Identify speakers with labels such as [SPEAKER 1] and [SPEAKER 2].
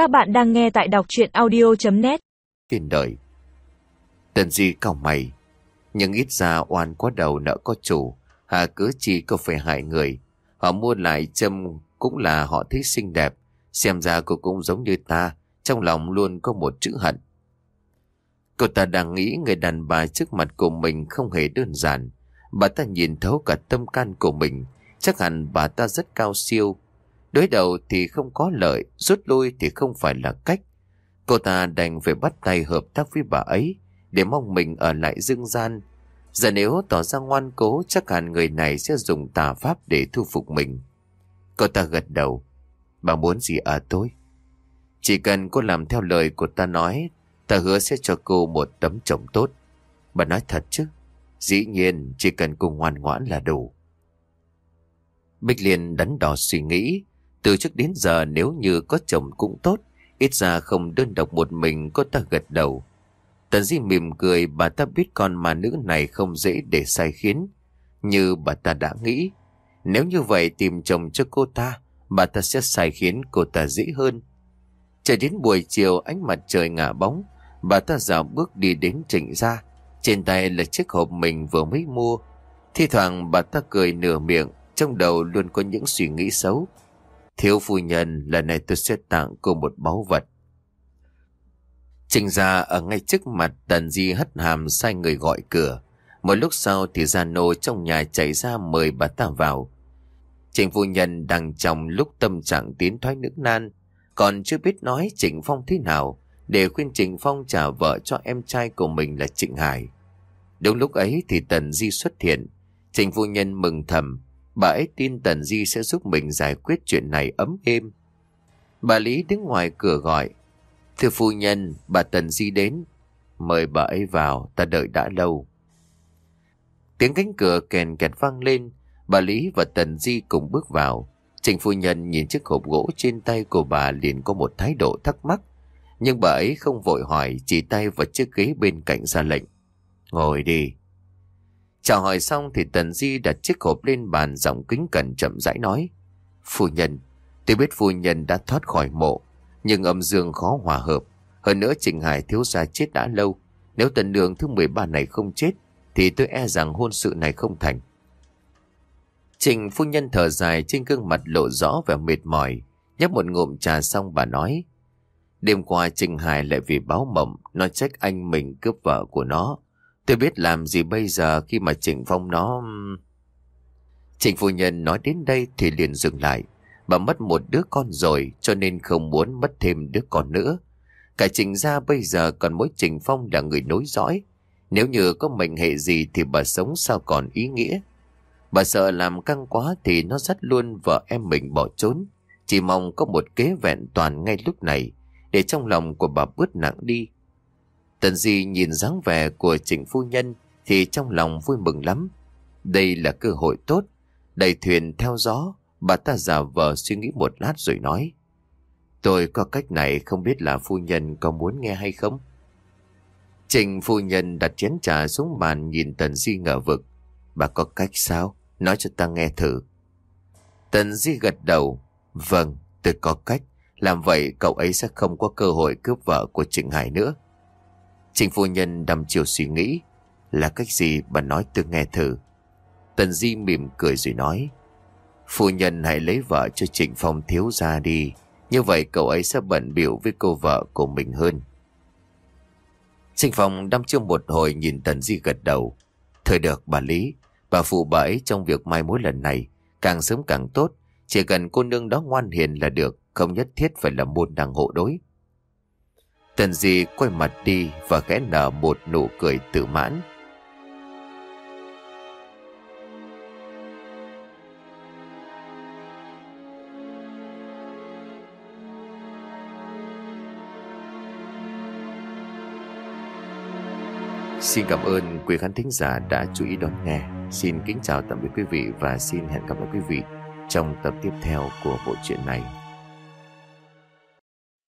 [SPEAKER 1] Các bạn đang nghe tại đọc chuyện audio.net
[SPEAKER 2] Tiền đời Tần di cao mày. Nhưng ít ra oan quá đầu nợ có chủ. Hà cứ chi có phải hại người. Họ mua lại châm cũng là họ thấy xinh đẹp. Xem ra cô cũng giống như ta. Trong lòng luôn có một chữ hận. Cô ta đang nghĩ người đàn bà trước mặt của mình không hề đơn giản. Bà ta nhìn thấu cả tâm can của mình. Chắc hẳn bà ta rất cao siêu Đối đầu thì không có lợi, Rút lui thì không phải là cách. Cô ta đành phải bắt tay hợp tác với bà ấy, Để mong mình ở lại dương gian. Giờ nếu tỏ ra ngoan cố, Chắc hẳn người này sẽ dùng tà pháp để thu phục mình. Cô ta gật đầu. Bà muốn gì ở tôi? Chỉ cần cô làm theo lời của ta nói, Ta hứa sẽ cho cô một tấm chồng tốt. Bà nói thật chứ? Dĩ nhiên, chỉ cần cô ngoan ngoãn là đủ. Bích Liên đắn đo suy nghĩ. Từ trước đến giờ nếu như có chồng cũng tốt, Ít ra không đơn độc một mình cô ta gật đầu. Tần Di mỉm cười, bà ta biết con mà nữ này không dễ để sai khiến. Như bà ta đã nghĩ, Nếu như vậy tìm chồng cho cô ta, Bà ta sẽ sai khiến cô ta dễ hơn. Chờ đến buổi chiều ánh mặt trời ngả bóng, Bà ta dạo bước đi đến trịnh ra Trên tay là chiếc hộp mình vừa mới mua. Thi thoảng bà ta cười nửa miệng, Trong đầu luôn có những suy nghĩ xấu. Thiếu phu nhân, lần này tôi sẽ tặng cô một báu vật. Trình ra ở ngay trước mặt Tần Di hất hàm sai người gọi cửa. Một lúc sau thì gia nô trong nhà chạy ra mời bà ta vào. Trình phu nhân đang trong lúc tâm trạng tiến thoái nước nan, Còn chưa biết nói Trịnh Phong thế nào, Để khuyên Trịnh Phong trả vợ cho em trai của mình là Trịnh Hải. Đúng lúc ấy thì Tần Di xuất hiện. Trình phu nhân mừng thầm. Bà ấy tin Tần Di sẽ giúp mình giải quyết chuyện này ấm êm Bà Lý đứng ngoài cửa gọi Thưa phu nhân, bà Tần Di đến. Mời bà ấy vào, ta đợi đã lâu. Tiếng cánh cửa kèn kẹt vang lên, bà Lý và Tần Di cùng bước vào. Trình phu nhân nhìn chiếc hộp gỗ trên tay của bà liền có một thái độ thắc mắc. Nhưng bà ấy không vội hỏi, chỉ tay vào chiếc ghế bên cạnh ra lệnh. Ngồi đi. Chào hỏi xong thì Tần Di đặt chiếc hộp lên bàn giọng kính cẩn chậm rãi nói. Phu nhân, tôi biết phu nhân đã thoát khỏi mộ, nhưng âm dương khó hòa hợp. Hơn nữa Trịnh Hải thiếu gia chết đã lâu. Nếu tần đường thứ 13 này không chết, thì tôi e rằng hôn sự này không thành. Trịnh phu nhân thở dài trên gương mặt lộ rõ vẻ mệt mỏi. Nhấp một ngụm trà xong bà nói. Đêm qua Trịnh Hải lại vì báo mộng, nó trách anh mình cướp vợ của nó. Tôi biết làm gì bây giờ khi mà Trịnh Phong nó... Trịnh phu nhân nói đến đây thì liền dừng lại. Bà mất một đứa con rồi, cho nên không muốn mất thêm đứa con nữa. Cả Trình gia bây giờ còn mỗi Trình Phong là người nối dõi. Nếu như có mệnh hệ gì thì bà sống sao còn ý nghĩa. Bà sợ làm căng quá thì nó dắt luôn vợ em mình bỏ trốn. Chỉ mong có một kế vẹn toàn ngay lúc này, để trong lòng của bà bớt nặng đi. Tần Di nhìn dáng vẻ của Trình Phu Nhân thì trong lòng vui mừng lắm. Đây là cơ hội tốt, đầy thuyền theo gió, Bà ta giả vờ suy nghĩ một lát rồi nói. Tôi có cách này không biết là phu nhân có muốn nghe hay không? Trình phu nhân đặt chén trà xuống bàn nhìn Tần Di ngờ vực. Bà có cách sao? Nói cho ta nghe thử. Tần Di gật đầu. Vâng, tôi có cách. Làm vậy cậu ấy sẽ không có cơ hội cướp vợ của Trịnh Hải nữa. Trình phu nhân đăm chiều suy nghĩ. Là cách gì bà nói tôi nghe thử. Tần Di mỉm cười rồi nói. Phu nhân hãy lấy vợ cho Trịnh Phong thiếu ra đi. Như vậy cậu ấy sẽ bận biểu với cô vợ của mình hơn. Trịnh Phong đăm chiêu một hồi nhìn Tần Di gật đầu. Thời được bà Lý, bà phụ bà ấy trong việc mai mối lần này. Càng sớm càng tốt, chỉ cần cô nương đó ngoan hiền là được, không nhất thiết phải là môn đăng hộ đối. Tần Di quay mặt đi và khẽ nở một nụ cười tự mãn. Xin cảm ơn quý khán thính giả đã chú ý đón nghe. Xin kính chào tạm biệt quý vị và xin hẹn gặp lại quý vị trong tập tiếp theo của bộ truyện này.